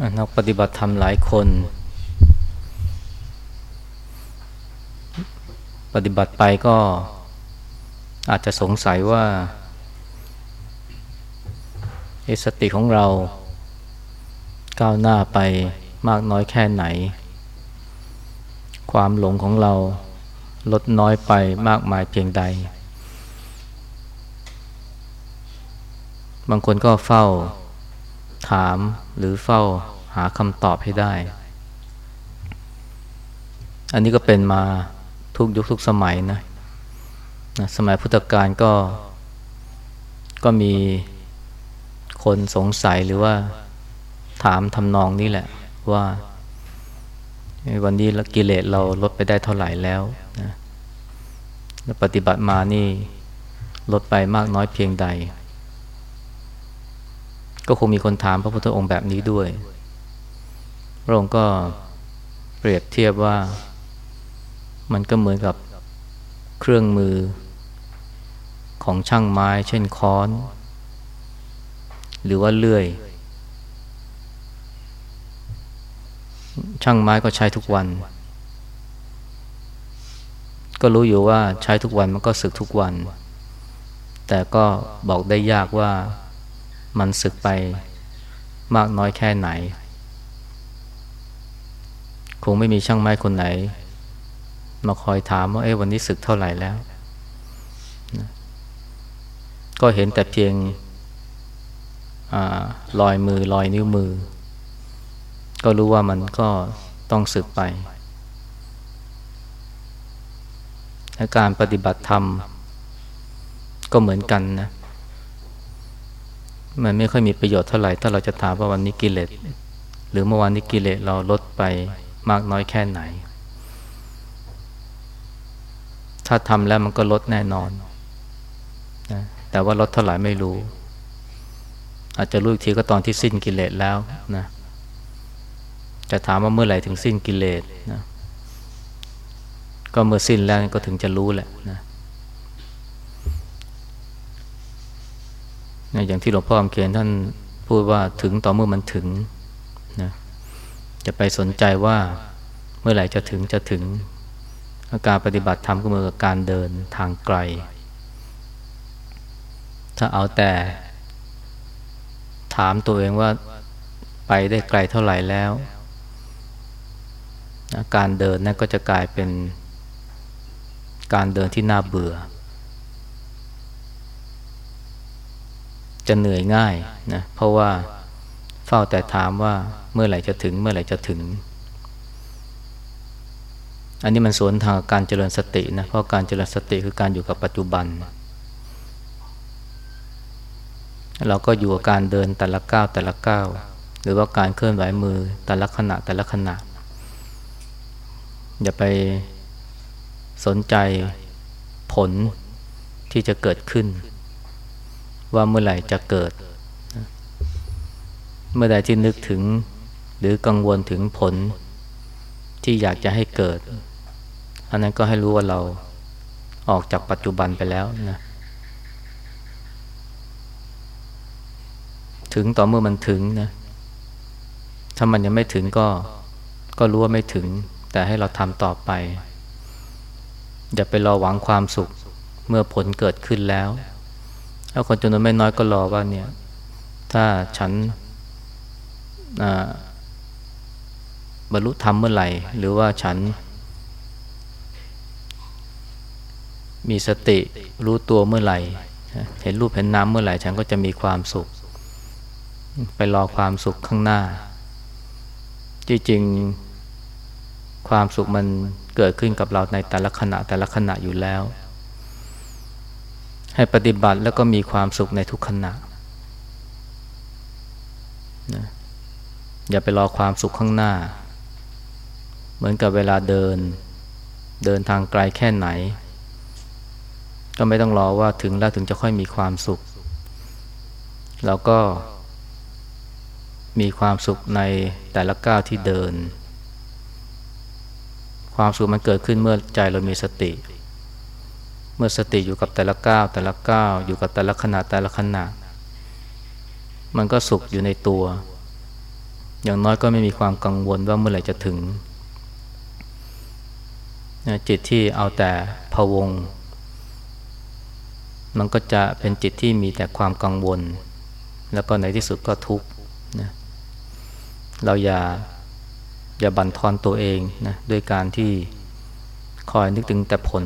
นักปฏิบัติธรรมหลายคน ปฏิบัติไปก็อาจจะสงสัยว่าสติของเราก้าวหน้าไปมากน้อยแค่ไหน ความหลงของเราลดน้อยไปมากมายเพียงใด บางคนก็เฝ้า ถามหรือเฝ้าหาคำตอบให้ได้ อันนี้ก็เป็นมาทุกยุคทุกสมัยนะนะสมัยพุทธกาลก็ ก็มีคนสงสัยหรือว่าถามทำนองนี้แหละ ว่า วันนี้กิเลสเราลดไปได้เท่าไหร่แล้วนะแล้วปฏิบัติมานี่ลดไปมากน้อยเพียงใด ก็คงมีคนถามพระพุทธองค์แบบนี้ด้วย พระองค์ก็เปรียบเทียบว่ามันก็เหมือนกับเครื่องมือของช่างไม้ เช่นค้อน หรือว่าเลื่อย ช่างไม้ก็ใช้ทุกวัน ก็รู้อยู่ว่าใช้ทุกวันมันก็สึกทุกวัน แต่ก็บอกได้ยากว่า มันสึกไปมากน้อยแค่ไหน คงไม่มีช่างไม้คนไหน มาคอยถามว่าเอ้วันนี้สึกเท่าไหร่แล้ว ก็เห็นแต่เพียงอรอยมือรอยนิ้วมือ ก็รู้ว่ามันก็ต้องสึกไปและการปฏิบัติธรรม ก็เหมือนกันนะ มันไม่ค่อยมีประโยชน์เท่าไหร่ ถ้าเราจะถามว่าวันนี้กิเลสหรือเมื่อวานนี้กิเลสเราลดไปมากน้อยแค่ไหน ถ้าทำแล้วมันก็ลดแน่นอนนะแต่ว่าลดเท่าไหร่ไม่รู้ อาจจะรู้อีกทีก็ตอนที่สิ้นกิเลสแล้วนะจะถามว่าเมื่อไหร่ถึงสิ้นกิเลสนะก็เมื่อสิ้นแล้วก็ถึงจะรู้แหละนะ นะอย่างที่หลวงพ่ออมเขียนท่านพูดว่าถึงต่อเมื่อมันถึงนะจะไปสนใจว่าเมื่อไหร่จะถึงจะถึง การปฏิบัติธรรมก็เหมือนกับการเดินทางไกล ถ้าเอาแต่ ถามตัวเองว่าไปได้ไกลเท่าไหร่แล้วการเดินนั่นก็จะกลายเป็นการเดินที่น่าเบื่อ จะเหนื่อยง่ายนะเพราะว่าเฝ้าแต่ถามว่าเมื่อไหร่จะถึง เมื่อไหร่จะถึง อันนี้มันสวนทางการเจริญสตินะเพราะการเจริญสติคือการอยู่กับปัจจุบัน เราก็อยู่กับการเดินแต่ละก้าวแต่ละก้าวหรือว่าการเคลื่อนไหวมือแต่ละขณะแต่ละขณะ อย่าไปสนใจผลที่จะเกิดขึ้น ว่าเมื่อไหร่จะเกิด เมื่อใดที่นึกถึง หรือกังวลถึงผลที่อยากจะให้เกิด อันนั้นก็ให้รู้ว่าเราออกจากปัจจุบันไปแล้วนะถึงต่อเมื่อมันถึงนะถ้ามันยังไม่ถึงก็ก็รู้ว่าไม่ถึง แต่ให้เราทำต่อไป อย่าไปรอหวังความสุขเมื่อผลเกิดขึ้นแล้ว แล้วคนจำนวนไม่น้อยก็รอว่าเนี่ย ถ้าฉันบรรลุธรรมเมื่อไหร่ หรือว่าฉัน มีสติรู้ตัวเมื่อไหร่ เห็นรูปเห็นน้ำเมื่อไหร่ ฉันก็จะมีความสุข ไปรอความสุขข้างหน้า จริงๆ ความสุขมันเกิดขึ้นกับเราในแต่ละขณะแต่ละขณะอยู่แล้ว ให้ปฏิบัติแล้วก็มีความสุขในทุกขณะนะอย่าไปรอความสุขข้างหน้า เหมือนกับเวลาเดิน เดินทางไกลแค่ไหน ก็ไม่ต้องรอว่าถึงแล้วถึงจะค่อยมีความสุข เราก็มีความสุขในแต่ละก้าวที่เดิน ความสุขมันเกิดขึ้นเมื่อใจเรามีสติ เมื่อสติอยู่กับแต่ละก้าวแต่ละก้าวอยู่กับแต่ละขณะแต่ละขณะ มันก็สุขอยู่ในตัว อย่างน้อยก็ไม่มีความกังวลว่าเมื่อไหร่จะถึง จิตที่เอาแต่พวง มันก็จะเป็นจิตที่มีแต่ความกังวล แล้วก็ในที่สุดก็ทุกข์นะเราอย่าอย่าบั่นทอนตัวเองนะด้วยการที่คอยนึกถึงแต่ผล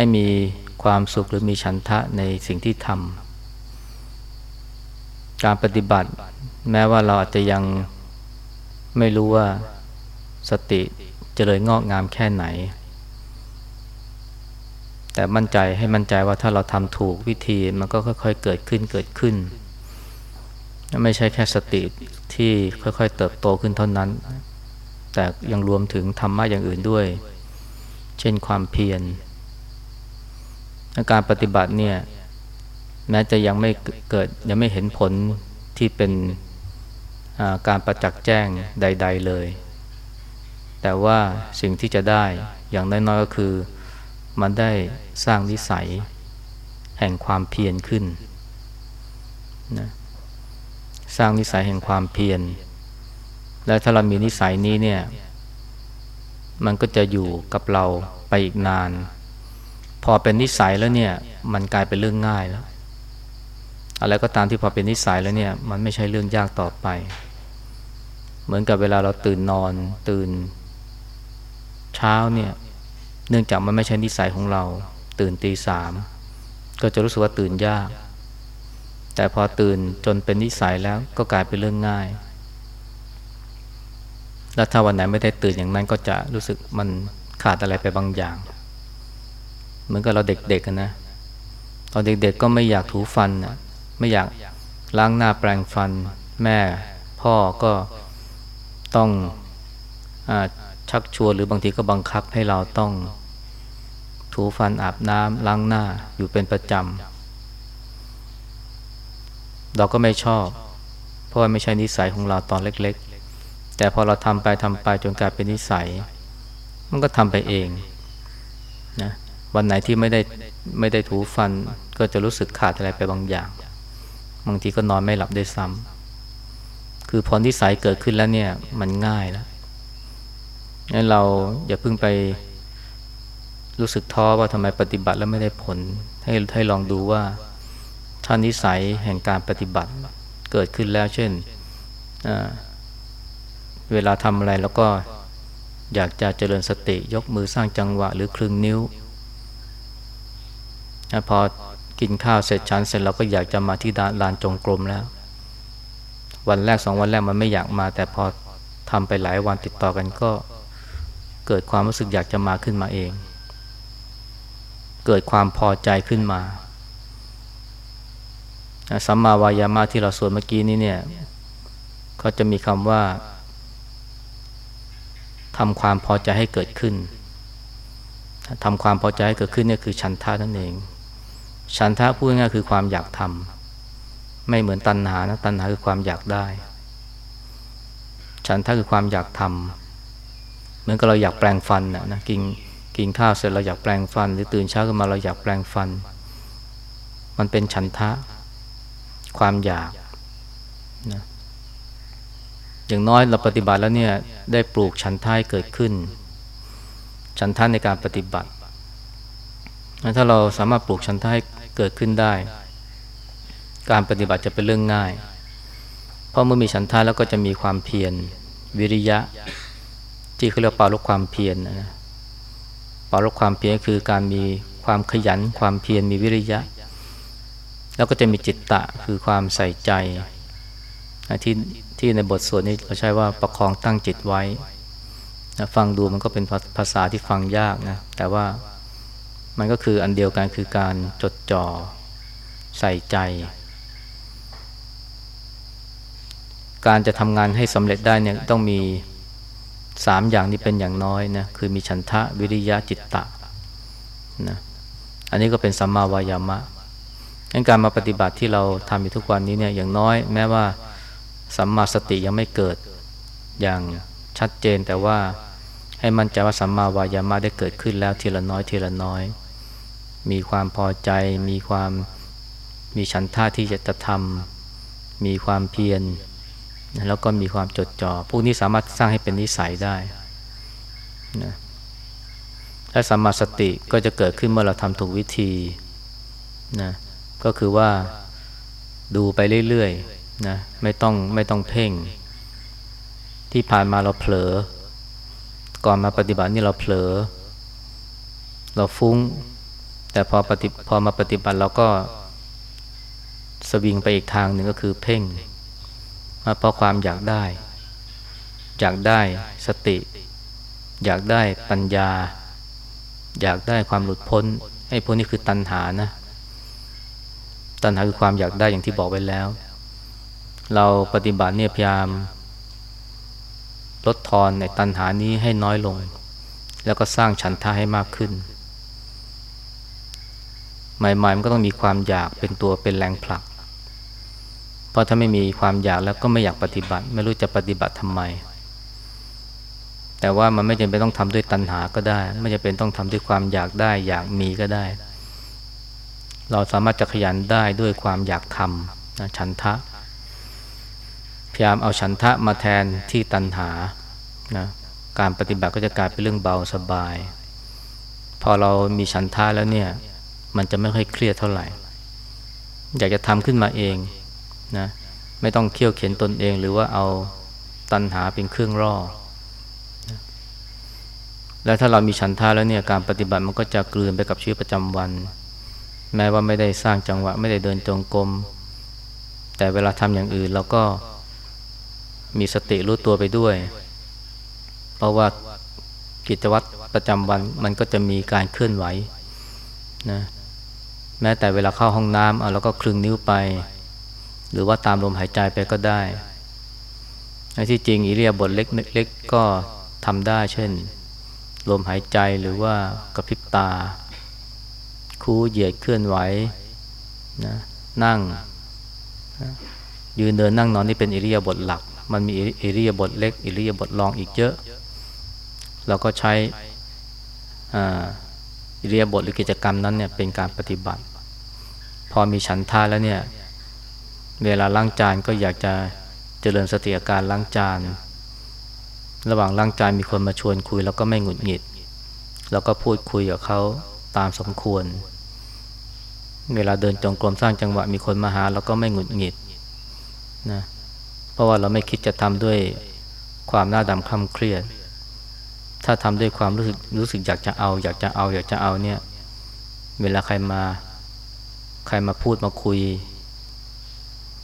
ให้มีความสุขหรือมีฉันทะในสิ่งที่ทำการปฏิบัติ แม้ว่าเราอาจจะยังไม่รู้ว่าสติจะเลยงอกงามแค่ไหน แต่มั่นใจให้มั่นใจว่าถ้าเราทำถูกวิธีมันก็ค่อยๆเกิดขึ้นเกิดขึ้น ไม่ใช่แค่สติที่ค่อยๆเติบโตขึ้นเท่านั้น แต่ยังรวมถึงธรรมะอย่างอื่นด้วย เช่นความเพียร การปฏิบัติเนี่ยแม้จะยังไม่เกิดยังไม่เห็นผลที่เป็นการประจักษ์แจ้งใด ๆเลย แต่ว่าสิ่งที่จะได้อย่างน้อยๆก็คือ มันได้สร้างนิสัยแห่งความเพียรขึ้นนะสร้างนิสัยแห่งความเพียร และถ้าเรามีนิสัยนี้เนี่ย มันก็จะอยู่กับเราไปอีกนาน อเป็นนิสัยแล้วเนี่ย มันกลายเป็นเรื่องง่ายแล้ว อะไรก็ตามที่พอเป็นนิสัยแล้วเนี่ย มันไม่ใช่เรื่องยากต่อไป เหมือนกับเวลาเราตื่นนอน ตื่น เช้าเนี่ย เนื่องจากมันไม่ใช่นิสัยของเรา ตื่นตีสามก็จะรู้สึกว่าตื่นยาก แต่พอตื่นจนเป็นนิสัยแล้วก็กลายเป็นเรื่องง่าย แล้วถ้าวันไหนไม่ได้ตื่นอย่างนั้นก็จะรู้สึกมันขาดอะไรไปบางอย่าง เหมือนกับเราเด็กๆนะตอนเด็กๆก็ไม่อยากถูฟันนะไม่อยากล้างหน้าแปรงฟัน แม่พ่อก็ต้องอชักชวนหรือบางทีก็บังคับให้เราต้องถูฟันอาบน้ำล้างหน้าอยู่เป็นประจำเราก็ไม่ชอบ เพราะว่าไม่ใช่นิสัยของเราตอนเล็กๆ แต่พอเราทำไปทำไปจนกลายเป็นนิสัย มันก็ทำไปเองนะ วันไหนที่ไม่ได้ไม่ได้ถูฟัน ก็จะรู้สึกขาดอะไรไปบางอย่าง บางทีก็นอนไม่หลับได้ซ้ำคือพอนิสัยเกิดขึ้นแล้วเนี่ย มันง่ายแล้วงั้นเราอย่าเพิ่งไปรู้สึกท้อว่าทำไมปฏิบัติแล้วไม่ได้ผล ให้ให้ลองดูว่าถ้านิสัยแห่งการปฏิบัติเกิดขึ้นแล้ว เช่น เวลาทำอะไรแล้วก็อยากจะเจริญสติยกมือสร้างจังหวะ หรือครึ่งนิ้ว พอกินข้าวเสร็จชั้นเสร็จเราก็อยากจะมาที่ลานจงกรมแล้ว วันแรกสองวันแรกมันไม่อยากมา แต่พอทำไปหลายวันติดต่อกันก็เกิดความรู้สึกอยากจะมาขึ้นมาเอง เกิดความพอใจขึ้นมาสัมมาวายามะที่เราสวดเมื่อกี้นี้เนี่ยเขาจะมีคำว่าทำความพอใจให้เกิดขึ้นทำความพอใจให้เกิดขึ้นเนี่ยคือฉันทะนั่นเอง ฉันทะพูดง่ายคือความอยากทำไม่เหมือนตัณหานะตัณหาคือความอยากได้ ฉันทะคือความอยากทำเหมือนกับเราอยากแปลงฟันนะนะกินกินข้าวเสร็จเราอยากแปลงฟัน หรือตื่นเช้าขึ้นมาเราอยากแปลงฟัน มันเป็นฉันทะ ความอยากนะอย่างน้อยเราปฏิบัติแล้วเนี่ยได้ปลูกฉันท้ายเกิดขึ้น ฉันท่านในการปฏิบัติ ถ้าเราสามารถปลูกฉันท้าย เกิดขึ้นได้ การปฏิบัติจะเป็นเรื่องง่าย เพราะเมื่อมีฉันทาแล้วก็จะมีความเพียรวิริยะที่เขาเรียกปาลบความเพียรนะปาลบความเพียรคือการมีความขยัน ความเพียรมีวิริยะ แล้วก็จะมีจิตตะคือความใส่ใจที่ที่ในบทสวดนี้เราใช้ว่าประคองตั้งจิตไว้ ฟังดูมันก็เป็นภาษาที่ฟังยากนะแต่ว่า มันก็คืออันเดียวกันคือการจดจ่อใส่ใจ การจะทำงานให้สำเร็จได้เนี่ยต้องมีสามอย่างนี้เป็นอย่างน้อยนะคือมีฉันทะวิริยะจิตตะนะอันนี้ก็เป็นสัมมาวายามะงั้นการมาปฏิบัติที่เราทำอยู่ทุกวันนี้เนี่ยอย่างน้อย แม้ว่าสัมมาสติยังไม่เกิดอย่างชัดเจนแต่ว่าให้มั่นใจว่าสัมมาวายามะได้เกิดขึ้นแล้วทีละน้อยทีละน้อย มีความพอใจ มีความมีฉันท่าที่จะทำมีความเพียรแล้วก็มีความจดจอ่อพวกนี้สามารถสร้างให้เป็นนิสัยได้นะและสัมมาสติก็จะเกิดขึ้นเมื่อเราทำถูกวิธีนะก็คือว่าดูไปเรื่อยๆนะไม่ต้องไม่ต้องเพ่ง ที่ผ่านมาเราเผลอ ก่อนมาปฏิบัตินี่เราเผลอ เราฟุ้ง แต่พอปฏิพอมาปฏิบัติเราก็สวิงไปอีกทางหนึ่งก็คือเพ่งเพราะความอยากได้ อยากได้สติ อยากได้ปัญญา อยากได้ความหลุดพ้นไอ้พวกนี้คือตัณหานะ ตัณหาคือความอยากได้อย่างที่บอกไว้แล้ว เราปฏิบัติเนี่ยพยายามลดทอนในตัณหานี้ให้น้อยลง แล้วก็สร้างฉันทะให้มากขึ้น ใหม่ๆมันก็ต้องมีความอยากเป็นตัวเป็นแรงผลัก เพราะถ้าไม่มีความอยากแล้วก็ไม่อยากปฏิบัติ ไม่รู้จะปฏิบัติทำไม แต่ว่ามันไม่จำเป็นต้องทำด้วยตัณหาก็ได้ ไม่จำเป็นต้องทำด้วยความอยากได้ อยากมีก็ได้ เราสามารถจะขยันได้ด้วยความอยากทำนะฉันทะ พยายามเอาฉันทะมาแทนที่ตัณหานะการปฏิบัติก็จะกลายเป็นเรื่องเบาสบาย พอเรามีฉันทะแล้วเนี่ย มันจะไม่ค่อยเครียดเท่าไหร่ อยากจะทำขึ้นมาเองนะไม่ต้องเคี่ยวเข็นตนเอง หรือว่าเอาตัณหาเป็นเครื่องร่อนะแล้วถ้าเรามีฉันทาแล้วเนี่ยการปฏิบัติมันก็จะกลืนไปกับชีวิตประจำวัน แม้ว่าไม่ได้สร้างจังหวะ ไม่ได้เดินจงกรมแต่เวลาทำอย่างอื่นเราก็มีสติรู้ตัวไปด้วย เพราะว่ากิจวัตรประจำวันมันก็จะมีการเคลื่อนไหวนะ แม้แต่เวลาเข้าห้องน้ำเราก็คลึงนิ้วไป หรือว่าตามลมหายใจไปก็ได้ในที่จริงอิเลียบทเล็กๆก็ทำได้ เช่น ลมหายใจหรือว่ากระพริบตา คูเหยียดเคลื่อนไหวนะนั่ง ยืนเดินนั่งนอนนี่เป็นอิเลียบทหลัก มันมีอิเลียบทเล็กอิเลียบทรองอีกเยอะ เราก็ใช้ อิเลียบทหรือกิจกรรมนั้นเนี่ยเป็นการปฏิบัติ พอมีฉันท่าแล้วเนี่ยเวลาล้างจานก็อยากจะเจริญสติอาการล้างจาน ระหว่างล้างจานมีคนมาชวนคุย แล้วก็ไม่หงุดหงิด แล้วก็พูดคุยกับเขาตามสมควร เวลาเดินจงกรมสร้างจังหวะมีคนมาหาเราก็ไม่หงุดหงิดนะเพราะว่าเราไม่คิดจะทำด้วยความหน้าดำคล่ำเครียด ถ้าทำด้วยความรู้สึกรู้สึกอยากจะเอา อยากจะเอา อยากจะเอาเนี่ย เวลาใครมา ใครมาพูดมาคุย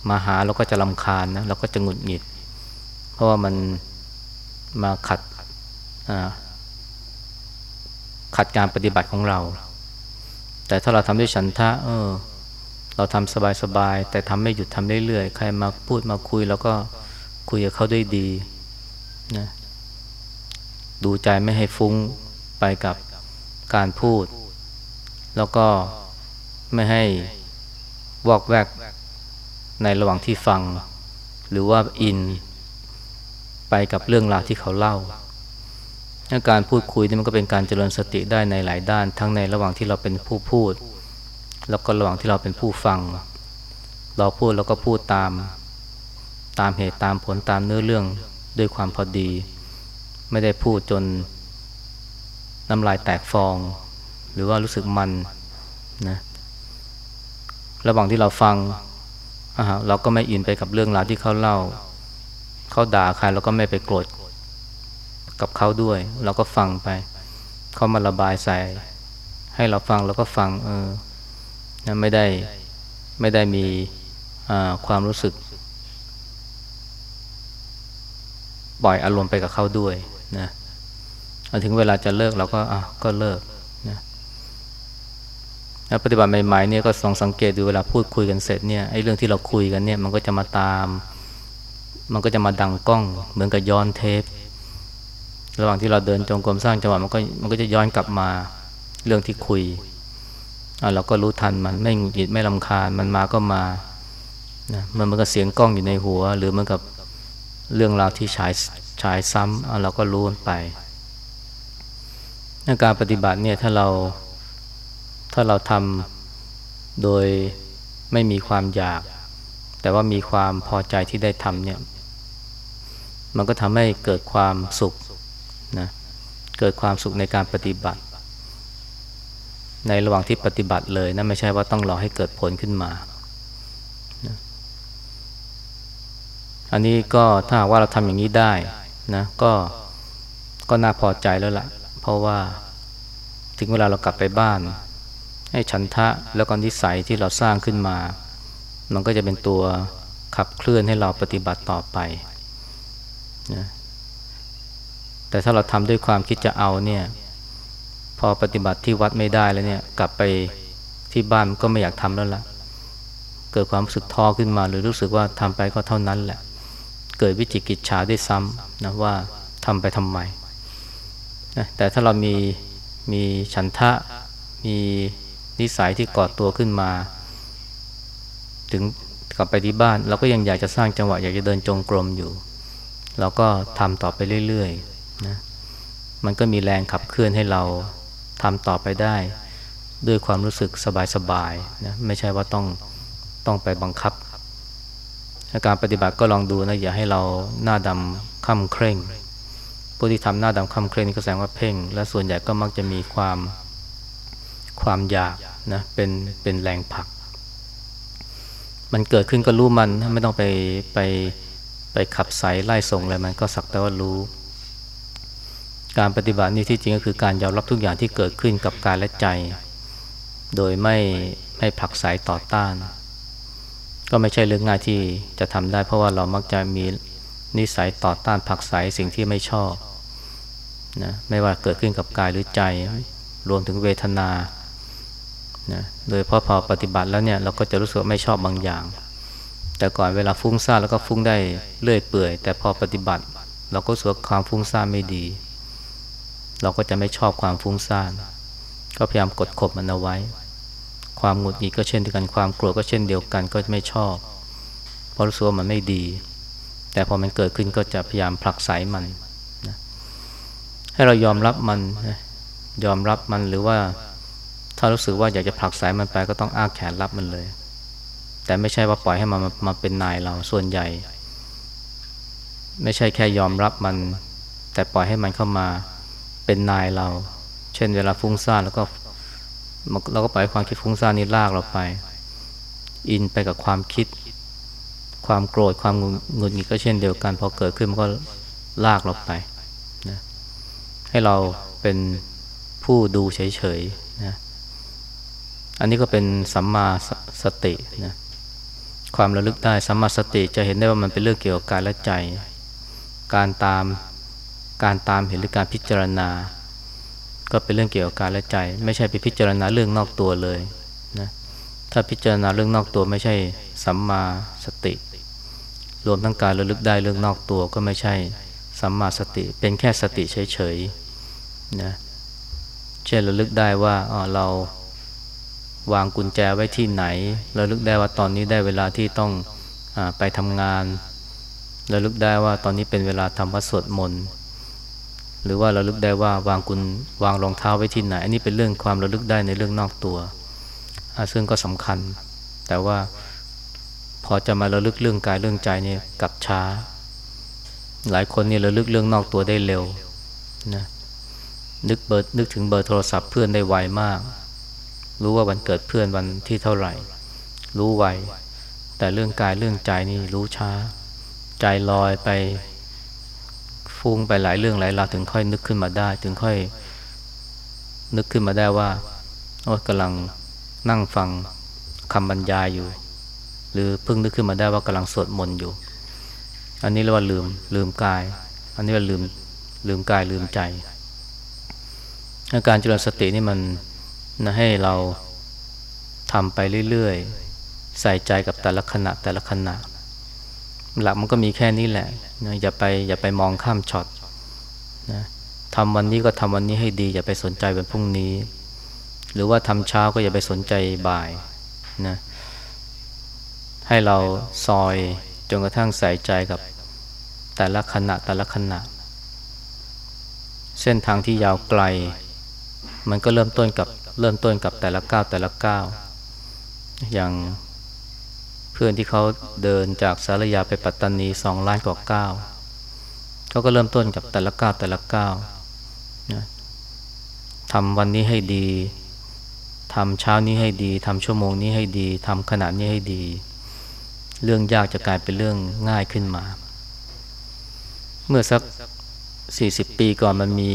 มาหาเราก็จะลำคาญนะเราก็จะหงุดหงิด เพราะว่ามันมาขัดขัดการปฏิบัติของเรา แต่ถ้าเราทำด้วยฉันทะ เออ เราทำสบายๆแต่ทำไม่หยุดทำเรื่อยๆใครมาพูดมาคุยเราก็คุยกับเขาด้วยดีนะ ดูใจไม่ให้ฟุ้งไปกับการพูด แล้วก็ไม่ให้วอกแวกในระหว่างที่ฟัง หรือว่าอิน ไปกับเรื่องราวที่เขาเล่า การพูดคุยนี่มันก็เป็นการเจริญสติได้ในหลายด้าน ทั้งในระหว่างที่เราเป็นผู้พูด แล้วก็ระหว่างที่เราเป็นผู้ฟัง เราพูดแล้วก็พูดตาม ตามเหตุตามผลตามเนื้อเรื่องด้วยความพอดี ไม่ได้พูดจนน้ำลายแตกฟอง หรือว่ารู้สึกมันนะระหว่างที่เราฟังเราก็ไม่อินไปกับเรื่องราวที่เขาเล่า เขาด่าใครเราก็ไม่ไปโกรธกับเขาด้วย เราก็ฟังไป เขามาระบายใส่ ให้เราฟังเราก็ฟัง เออไม่ได้ไม่ได้มีความรู้สึก ปล่อยอารมณ์ไปกับเขาด้วย นะถึงเวลาจะเลิกเราก็อะก็เลิกนะปฏิบัติใหม่ๆเนี่ยก็ลองสังเกตดูเวลาพูดคุยกันเสร็จเนี่ยไอ้เรื่องที่เราคุยกันเนี่ยมันก็จะมาตาม มันก็จะมาดังกล้อง เหมือนกับย้อนเทประหว่างที่เราเดินจงกรมสร้างจังหวะมันก็มันก็จะย้อนกลับมาเรื่องที่คุยเราก็รู้ทันมันไม่หงุดหงิดไม่ลำคาญมันมาก็มานะมันเหมือนกับเสียงกล้องอยู่ในหัว หรือเหมือนกับเรื่องราวที่ฉาย ฉายซ้ำเราก็รู้ไปในการปฏิบัติเนี่ยถ้าเราถ้าเราทำโดยไม่มีความอยาก แต่ว่ามีความพอใจที่ได้ทำเนี่ย มันก็ทำให้เกิดความสุขนะเกิดความสุขในการปฏิบัติ ในระหว่างที่ปฏิบัติเลยนะไม่ใช่ว่าต้องรอให้เกิดผลขึ้นมาอันนี้ก็ถ้าว่าเราทำอย่างนี้ได้ นะก็ก็น่าพอใจแล้วละ่ะ เพราะว่าถึงเวลาเรากลับไปบ้าน ให้ฉันทะแล้วก็นิสัยที่เราสร้างขึ้นมา มันก็จะเป็นตัวขับเคลื่อนให้เราปฏิบัติต่อไปนะแต่ถ้าเราทำด้วยความคิดจะเอาเนี่ย พอปฏิบัติที่วัดไม่ได้แล้วเนี่ย กลับไปที่บ้านก็ไม่อยากทำแล้วละ่ะ เกิดความรู้สึกท้อขึ้นมา หรือรู้สึกว่าทำไปก็เท่านั้นแหละ กิดวิจิกิจฉาได้ซ้ำนะว่าทำไปทำไมนะแต่ถ้าเรามีมีฉันทะมีนิสัยที่ก่อตัวขึ้นมา ถึงกลับไปที่บ้าน เราก็ยังอยากจะสร้างจังหวะอยากจะเดินจงกรมอยู่ เราก็ทำต่อไปเรื่อยๆนะมันก็มีแรงขับเคลื่อนให้เราทำต่อไปได้ ด้วยความรู้สึกสบายๆนะไม่ใช่ว่าต้องต้องไปบังคับ การปฏิบัติก็ลองดูนะอย่าให้เราหน้าดำค่ำเคร่งผู้ที่ทำหน้าดำคำเคร่งนี่ก็แสดงว่าเพ่ง และส่วนใหญ่ก็มักจะมีความความอยากนะเป็นเป็นแรงผลัก มันเกิดขึ้นก็รู้มันไม่ต้องไปไปไปขับไสไล่ส่งอะไรมันก็สักแต่ว่ารู้ การปฏิบัตินี่ที่จริงก็คือการยอมรับทุกอย่างที่เกิดขึ้นกับกายและใจ โดยไม่ไม่ผลักไสต่อต้าน ก็ไม่ใช่เรื่องง่ายที่จะทำได้ เพราะว่าเรามักจะมีนิสัยต่อต้านผักใสสิ่งที่ไม่ชอบนะไม่ว่าเกิดขึ้นกับกายหรือใจ รวมถึงเวทนานะโดยพราะพอปฏิบัติแล้วเนี่ยเราก็จะรู้สึกไม่ชอบบางอย่าง แต่ก่อนเวลาฟุ้งซ่านแล้วก็ฟุ้งได้เลื่อยเปื่อย แต่พอปฏิบัติ เราก็รู้สึกความฟุ้งซ่านไม่ดี เราก็จะไม่ชอบความฟุ้งซ่าน ก็พยายามกดข่มมันเอาไว้ ความหงุดหงิดก็เช่นเดียวกันความกลัวก็เช่นเดียวกันก็ไม่ชอบ เพราะรู้สึกว่ามันไม่ดี แต่พอมันเกิดขึ้นก็จะพยายามผลักไสมันนะให้เรายอมรับมันนะยอมรับมันหรือว่า ถ้ารู้สึกว่าอยากจะผลักไสมันไปก็ต้องอ้าแขนรับมันเลย แต่ไม่ใช่ว่าปล่อยให้มันมามาเป็นนายเราส่วนใหญ่ ไม่ใช่แค่ยอมรับมัน แต่ปล่อยให้มันเข้ามาเป็นนายเรา เช่นเวลาฟุ้งซ่านแล้วก็ เราก็ปล่อยความคิดฟุ้งซ่านนี้ลากเราไป อินไปกับความคิด ความโกรธความงุนงิดก็เช่นเดียวกัน พอเกิดขึ้นมันก็ลากเราไปนะให้เราเป็นผู้ดูเฉยๆนะอันนี้ก็เป็นสัมมาสตินะความระลึกได้สัมมาสติจะเห็นได้ว่ามันเป็นเรื่องเกี่ยวกับกายและใจ การตามการตามเห็นหรือการพิจารณา ก็เป็นเรื่องเกี่ยวกับกายและใจ ไม่ใช่ไปพิจารณาเรื่องนอกตัวเลยนะถ้าพิจารณาเรื่องนอกตัวไม่ใช่สัมมาสติ รวมทั้งการระลึกได้เรื่องนอกตัวก็ไม่ใช่สัมมาสติ เป็นแค่สติเฉยๆนะเช่นระลึกได้ว่าเราวางกุญแจไว้ที่ไหนระลึกได้ว่าตอนนี้ได้เวลาที่ต้องอไปทำงานระลึกได้ว่าตอนนี้เป็นเวลาทำวัดสวดมนต์ หรือว่าระลึกได้ว่าวางกุญวางรองเท้าไว้ที่ไหน อันนี้เป็นเรื่องความระลึกได้ในเรื่องนอกตัว ซึ่งก็สำคัญ แต่ว่าพอจะมาระลึกเรื่องกายเรื่องใจเนี่ยกับช้า หลายคนเนี่ยระลึกเรื่องนอกตัวได้เร็วนะนึกเบอร์นึกถึงเบอร์โทรศัพท์เพื่อนได้ไวมาก รู้ว่าวันเกิดเพื่อนวันที่เท่าไหร่ รู้ไวแต่เรื่องกายเรื่องใจนี่รู้ช้า ใจลอยไป ฟุ้งไปหลายเรื่องหลายราวถึงค่อยนึกขึ้นมาได้ ถึงค่อย นึกขึ้นมาได้ว่าโอ้กำลังนั่งฟังคำบรรยายอยู่ หรือเพิ่งนึกขึ้นมาได้ว่ากำลังสวดมนต์อยู่ อันนี้เรียกว่าลืมลืมกาย อันนี้ว่าลืมลืมกายลืมใจการเจริญสตินี่มันนะให้เราทำไปเรื่อยๆ ใส่ใจกับแต่ละขณะแต่ละขณะ หลักมันก็มีแค่นี้แหละนะอย่าไปอย่าไปมองข้ามช็อตนะทำวันนี้ก็ทำวันนี้ให้ดี อย่าไปสนใจวันพรุ่งนี้ หรือว่าทำเช้าก็อย่าไปสนใจบ่ายนะให้เราซอยจนกระทั่งใส่ใจกับแต่ละขณะแต่ละขณะ เส้นทางที่ยาวไกล มันก็เริ่มต้นกับเริ่มต้นกับแต่ละก้าวแต่ละก้าวอย่าง เพื่อนที่เขาเดินจากสารยาไปปัตตานีสองล้านกว่าก้าวเขาก็เริ่มต้นกับแต่ละก้าวแต่ละก้าวนะทำวันนี้ให้ดีทำเช้านี้ให้ดีทำชั่วโมงนี้ให้ดีทำขนาดนี้ให้ดี เรื่องยากจะกลายเป็นเรื่องง่ายขึ้นมา เมื่อสักสี่สิบปีก่อนมันมี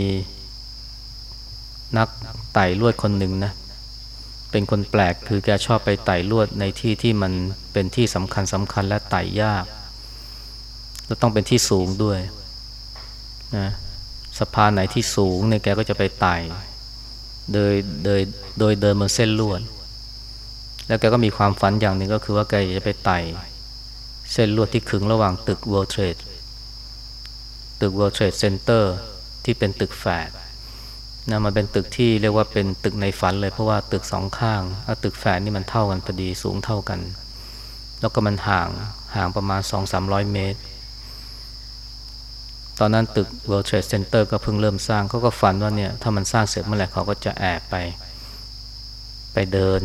นักไต่ลวดคนหนึ่งนะเเป็นคนแปลกคือแกชอบไปไต่ลวดในที่ที่มันเป็นที่สำคัญสำคัญและไต่ยาก แล้วต้องเป็นที่สูงด้วยนะสะพานไหนที่สูงเนี่ยแกก็จะไปไต่ โดยโดยโดยเดินบนเส้นลวด แล้วแกก็มีความฝันอย่างหนึ่งก็คือว่าแกจะไปไต่ เส้นลวดที่ขึงระหว่างตึก World Trade ตึก World Trade Center ที่เป็นตึกแฝด นะมันเป็นตึกที่เรียกว่าเป็นตึกในฝันเลย เพราะว่าตึกสองข้างตึกแฝดนี่มันเท่ากันพอดีสูงเท่ากัน แล้วก็มันห่างห่างประมาณ 2-300 เมตร ตอนนั้นตึก World Trade Center ก็เพิ่งเริ่มสร้างเขาก็ฝันว่าเนี่ยถ้ามันสร้างเสร็จเมื่อไหร่เขาก็จะแอบไป ไปเดิน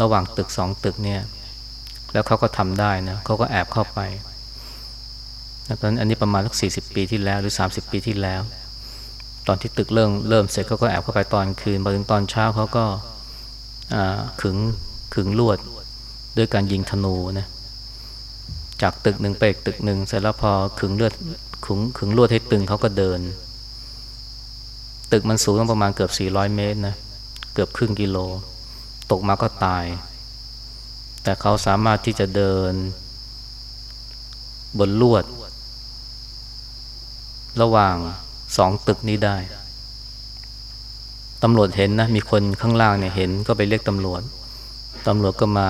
ระหว่างตึกสองตึกเนี่ยแล้วเขาก็ทำได้นะเขาก็แอบเข้าไปตอนอันนี้ประมาณสักสี่สิบปีที่แล้วหรือสามสิบปีที่แล้ว ตอนที่ตึกเริ่มเริ่มเสร็จเขาก็แอบเข้าไปตอนคืนพอถึงตอนเช้าเขาก็ขึงขึงลวดด้วยการยิงธนูนะจากตึกหนึ่งไปอีกตึกหนึ่งเสร็จแล้วพอขึงเลือดขึงขึงลวดให้ตึงเขาก็เดิน ตึกมันสูงประมาณเกือบ 400 เมตรนะเกือบครึ่งกิโล ตกมาก็ตาย แต่เขาสามารถที่จะเดิน บนลวด ระหว่าง สองตึกนี้ได้ตำรวจเห็นนะมีคนข้างล่างเนี่ยเห็นก็ไปเรียกตำรวจตำรวจก็มา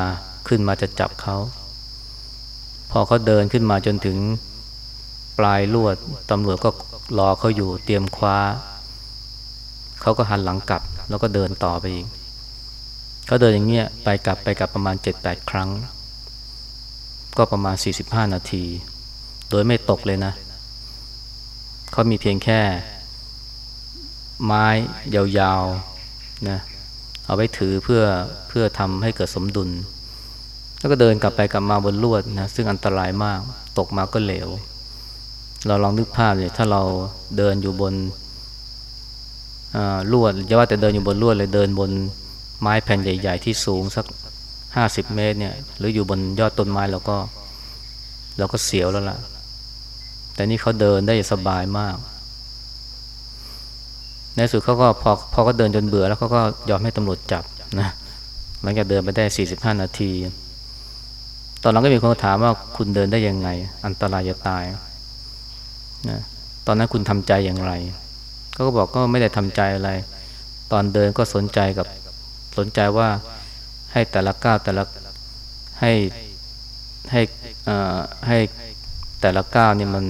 ขึ้นมาจะจับเขา พอเขาเดินขึ้นมาจนถึงปลายลวดตำรวจก็รอเขาอยู่เตรียมคว้า เขาก็หันหลังกลับ แล้วก็เดินต่อไปอีกเขาเดินอย่างเงี้ยไปกลับไปกลับประมาณเจ็ดแปดครั้ง ก็ประมาณสี่สิบห้านาที โดยไม่ตกเลยนะเขามีเพียงแค่ ไม้ยาวๆนะเอาไว้ถือเพื่อเพื่อทำให้เกิดสมดุล แล้วก็เดินกลับไปกลับมาบนลวดนะซึ่งอันตรายมากตกมาก็เหลว เราลองนึกภาพเลยถ้าเราเดินอยู่บนลวดจะว่าแต่เดินอยู่บนลวดเลยเดินบนไม้แผ่นใหญ่ ๆ ที่สูงสักห้าสิบเมตรเนี่ย หรืออยู่บนยอดต้นไม้เราก็ เราก็เสียวแล้วล่ะ แต่นี่เขาเดินได้สบายมาก ในสุดเขาก็พอพอเขาเดินจนเบื่อแล้วเขาก็ยอมให้ตำรวจจับนะหลังจากเดินไปได้สี่สิบห้านาที ตอนหลังก็มีคนถามว่าคุณเดินได้ยังไง อันตรายจะตายนะตอนนั้นคุณทำใจอย่างไรเขาก็บอกก็ไม่ได้ทำใจอะไร ตอนเดินก็สนใจกับสนใจว่าให้แต่ละก้าวแต่ละให้ให้ให้ แต่ละก้าวนี่มัน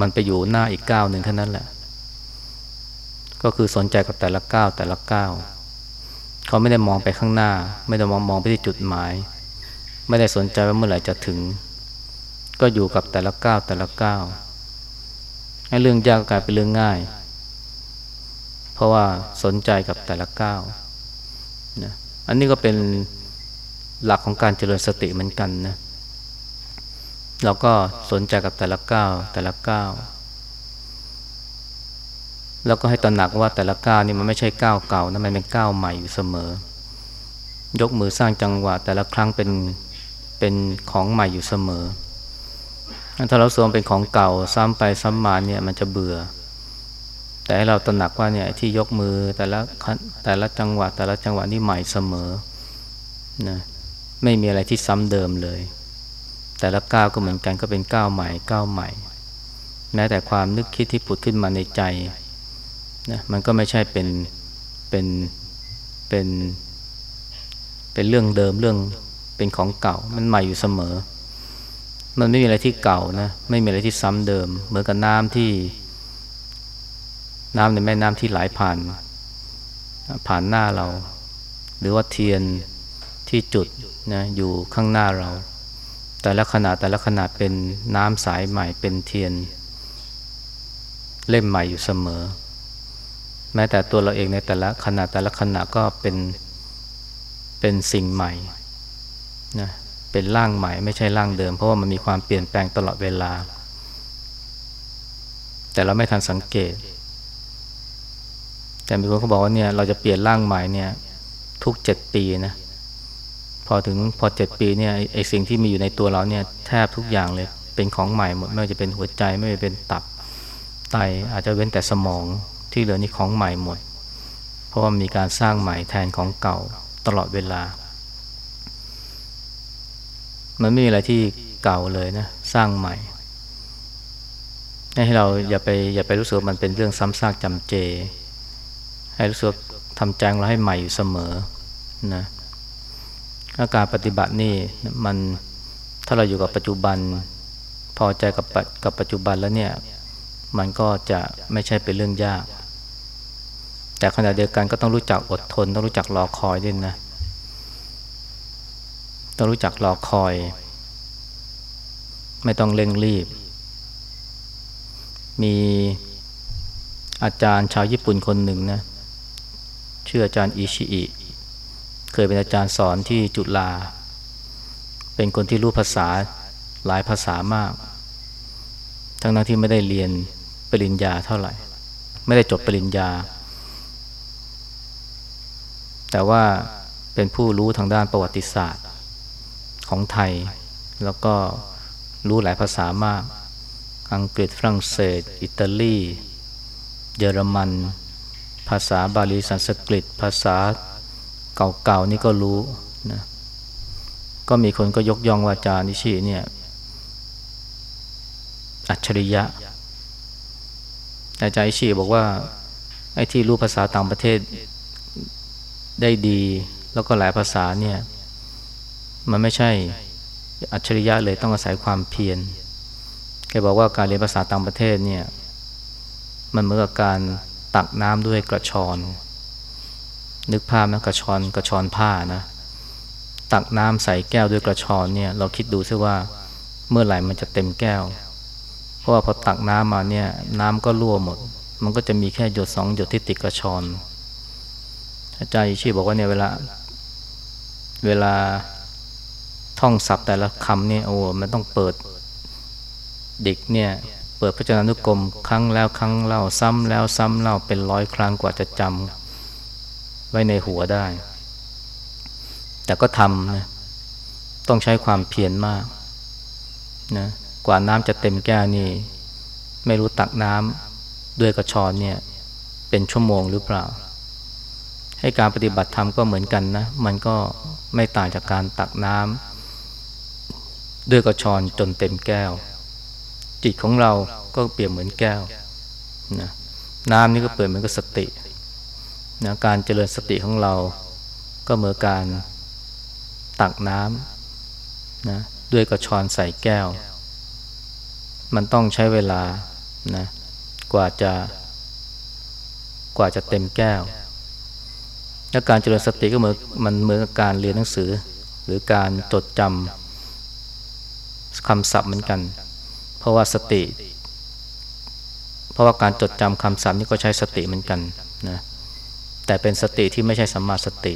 มันไปอยู่หน้าอีกก้าวหนึ่งแค่นั้นแหละ ก็คือสนใจกับแต่ละก้าวแต่ละก้าวเขาไม่ได้มองไปข้างหน้า ไม่ได้มองมองไปที่จุดหมาย ไม่ได้สนใจว่าเมื่อไหร่จะถึง ก็อยู่กับแต่ละก้าวแต่ละก้าวให้เรื่องยากกลายเป็นเรื่องง่าย เพราะว่าสนใจกับแต่ละก้าวนะอันนี้ก็เป็นหลักของการเจริญสติเหมือนกันนะ เราก็สนใจกับแต่ละก้าวแต่ละก้าวแล้วก็ให้ตระหนักว่าแต่ละก้าวนี่มันไม่ใช่ก้าวเก่านะมันเป็นก้าวใหม่อยู่เสมอ ยกมือสร้างจังหวะแต่ละครั้งเป็นเป็นของใหม่อยู่เสมอ ถ้าเราสวมเป็นของเก่าซ้ำไปซ้ำมาเนี่ยมันจะเบื่อ แต่ให้เราตระหนักว่าเนี่ยที่ยกมือแต่ละแต่ละจังหวะแต่ละจังหวะนี่ใหม่เสมอนะไม่มีอะไรที่ซ้ำเดิมเลย แต่ละก้าวก็เหมือนกันก็เป็นก้าวใหม่ก้าวใหม่ แม้แต่ความนึกคิดที่ผุดขึ้นมาในใจนะมันก็ไม่ใช่เป็นเป็นเป็นเป็นเรื่องเดิมเรื่องเป็นของเก่า มันใหม่อยู่เสมอ มันไม่มีอะไรที่เก่านะไม่มีอะไรที่ซ้ำเดิม เหมือนกับน้ำที่ น้ำในแม่น้ำที่ไหลผ่าน ผ่านหน้าเรา หรือว่าเทียนที่จุดนะอยู่ข้างหน้าเรา แต่ละขนาดแต่ละขนาดเป็นน้ำสายใหม่เป็นเทียน เล่มใหม่อยู่เสมอ แม้แต่ตัวเราเองในแต่ละขนาดแต่ละขณะก็เป็นเป็นสิ่งใหม่นะเป็นร่างใหม่ไม่ใช่ร่างเดิม เพราะว่ามันมีความเปลี่ยนแปลงตลอดเวลา แต่เราไม่ทันสังเกต แต่มีคนเขาบอกว่าเนี่ยเราจะเปลี่ยนร่างใหม่เนี่ยทุกเจ็ดปีนะ พอถึงพอเจ็ดปีเนี่ยไอสิ่งที่มีอยู่ในตัวเราเนี่ยแทบทุกอย่างเลยเป็นของใหม่หมดไม่ว่าจะเป็นหัวใจไม่ว่าจะเป็นตับไตอาจจะเว้นแต่สมองที่เหลือนี่ของใหม่หมด เพราะว่ามีการสร้างใหม่แทนของเก่าตลอดเวลา มันไม่มีอะไรที่เก่าเลยนะสร้างใหม่ ให้เราอย่าไปอย่าไปรู้สึกมันเป็นเรื่องซ้ำซากจำเจ ให้รู้สึกทำใจเราให้ใหม่อยู่เสมอนะาการปฏิบัตินี่มันถ้าเราอยู่กับปัจจุบัน พอใจกับกับปัจจุบันแล้วเนี่ย มันก็จะไม่ใช่เป็นเรื่องยาก แต่ขณะเดียวกันก็ต้องรู้จักอดทน ต้องรู้จักรอคอยด้วยนะต้องรู้จักรอคอย ไม่ต้องเร่งรีบ มีอาจารย์ชาวญี่ปุ่นคนหนึ่งนะชื่ออาจารย์อิชิอิเเคยเป็นอาจารย์สอนที่จุฬาเป็นคนที่รู้ภาษาหลายภาษามาก ทั้งนั้นที่ไม่ได้เรียนปริญญาเท่าไหร่ ไม่ได้จบปริญญา แต่ว่าเป็นผู้รู้ทางด้านประวัติศาสตร์ของไทย แล้วก็รู้หลายภาษามาก อังกฤษฝรั่งเศส อิตาลี เยอรมัน ภาษาบาลีสันสกฤต ภาษา เก่าๆนี่ก็รู้นะก็มีคนก็ยกย่องว่าจานิชิเนี่ยอัจฉริยะอาจารย์อิชิบอกว่าไอ้ที่รู้ภาษาต่างประเทศได้ดี แล้วก็หลายภาษาเนี่ย มันไม่ใช่อัจฉริยะเลยต้องอาศัยความเพียรแกบอกว่าการเรียนภาษาต่างประเทศเนี่ย มันเหมือนกับการตักน้ำด้วยกระชอน นึกภาพนะกระชอนกระชอนผ้านะตักน้ำใส่แก้วด้วยกระชอนเนี่ยเราคิดดูซิว่าเมื่อไหร่มันจะเต็มแก้ว เพราะว่าพอตักน้ำมาเนี่ยน้ำก็รั่วหมด มันก็จะมีแค่หยดสองหยดที่ติดกระชอนอาจารย์อิชิบอกว่าเนี่ยเวลา เวลาท่องศัพท์แต่ละคำเนี่ยโอ้มันต้องเปิดเด็กเนี่ยเปิดพจนานุกรมครั้งแล้วครั้งเล่าซ้ำแล้วซ้ำเล่าเป็นร้อยครั้งกว่าจะจำ ไว้ในหัวได้ แต่ก็ทำนะต้องใช้ความเพียรมากนะกว่าน้ำจะเต็มแก้วนี่ ไม่รู้ตักน้ำด้วยกระชอนเนี่ย เป็นชั่วโมงหรือเปล่า ให้การปฏิบัติธรรมก็เหมือนกันนะ มันก็ไม่ต่างจากการตักน้ำด้วยกระชอนจนเต็มแก้ว จิตของเราก็เปรียบเหมือนแก้วนะน้ำนี่ก็เปรียบเหมือนกับสติ นะการเจริญสติของเราก็เหมือนการตักน้ำนะด้วยกระชอนใส่แก้ว มันต้องใช้เวลานะกว่าจะ กว่าจะเต็มแก้ว และการเจริญสติก็เหมือนมันเหมือนกับการเรียนหนังสือ หรือการจดจำคำศัพท์เหมือนกัน เพราะว่าสติ เพราะว่าการจดจำคำศัพท์นี่ก็ใช้สติเหมือนกันนะ แต่เป็นสติที่ไม่ใช่สัมมาสติ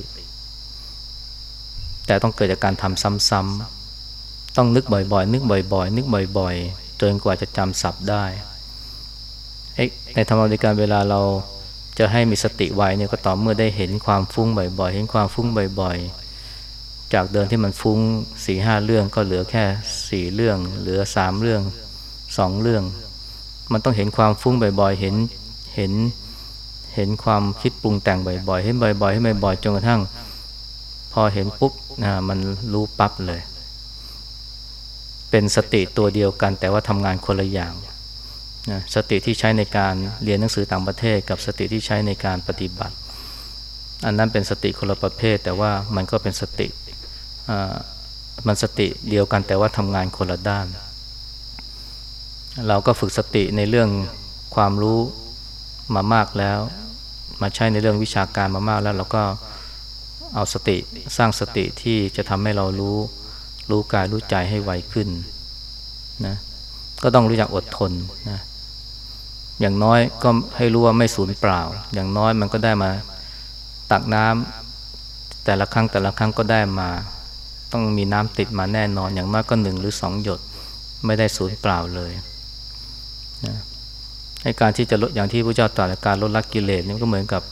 แต่ต้องเกิดจากการทำซ้ำๆต้องนึกบ่อยๆ นึกบ่อยๆ นึกบ่อยๆ จนกว่าจะจำศัพท์ได้ในธรรมะในการเวลาเราจะให้มีสติไวเนี่ยก็ต่อเมื่อได้เห็นความฟุ้งบ่อยๆ เห็นความฟุ้งบ่อยๆ จากเดิมที่มันฟุ้งสี่ห้าเรื่องก็เหลือแค่สี่เรื่อง เหลือสามเรื่องสองเรื่อง มันต้องเห็นความฟุ้งบ่อยๆ เห็นเห็น เห็นความคิดปรุงแต่งบ่อยๆ เห็นบ่อยๆให้บ่อยๆจนกระทั่ง พอเห็นปุ๊บนะมันรู้ปั๊บเลย เป็นสติตัวเดียวกัน แต่ว่าทำงานคนละอย่างนะสติที่ใช้ในการเรียนหนังสือต่างประเทศ กับสติที่ใช้ในการปฏิบัติ อันนั้นเป็นสติคนละประเภท แต่ว่ามันก็เป็นสติมันสติเดียวกันแต่ว่าทำงานคนละด้าน เราก็ฝึกสติในเรื่องความรู้มามากแล้ว มาใช้ในเรื่องวิชาการมามากแล้วเราก็เอาสติสร้างสติที่จะทำให้เรารู้รู้กายรู้ใจให้ไวขึ้นนะก็ต้องรู้จักอดทนนะอย่างน้อยก็ให้รู้ว่าไม่สูญเปล่า อย่างน้อยมันก็ได้มาตักน้ำแต่ละครั้งแต่ละครั้งก็ได้มา ต้องมีน้ำติดมาแน่นอน อย่างมากก็หนึ่งหรือสองหยดไม่ได้สูญเปล่าเลยนะ ให้การที่จะลดอย่างที่พระเจ้าตรัสการลดละกิเลสนี่ก็เหมือนกับ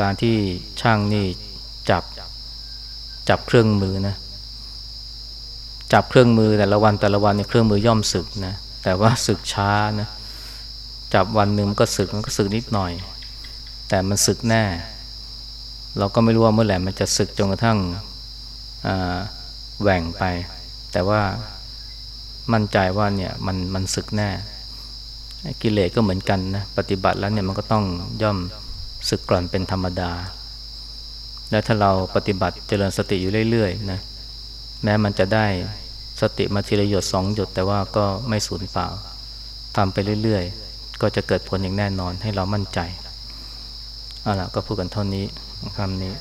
การที่ช่างนี่จับจับเครื่องมือนะจับเครื่องมือแต่ละวันแต่ละวันเนี่ยเครื่องมือย่อมสึกนะแต่ว่าสึกช้านะจับวันหนึ่งมันก็สึกมันก็สึกนิดหน่อย แต่มันสึกแน่ เราก็ไม่รู้ว่าเมื่อไหร่มันจะสึกจนกระทั่งแหว่งไป แต่ว่ามั่นใจว่าเนี่ยมันมันสึกแน่ กิเลสก็เหมือนกันนะปฏิบัติแล้วเนี่ยมันก็ต้องย่อมสึกกร่อนเป็นธรรมดา และถ้าเราปฏิบัติเจริญสติอยู่เรื่อยๆนะแม้มันจะได้สติมาทีละหยดสองหยดแต่ว่าก็ไม่สูญเปล่าทำไปเรื่อยๆ ก็จะเกิดผลอย่างแน่นอนให้เรามั่นใจเอาล่ะก็พูดกันเท่านี้คำนี้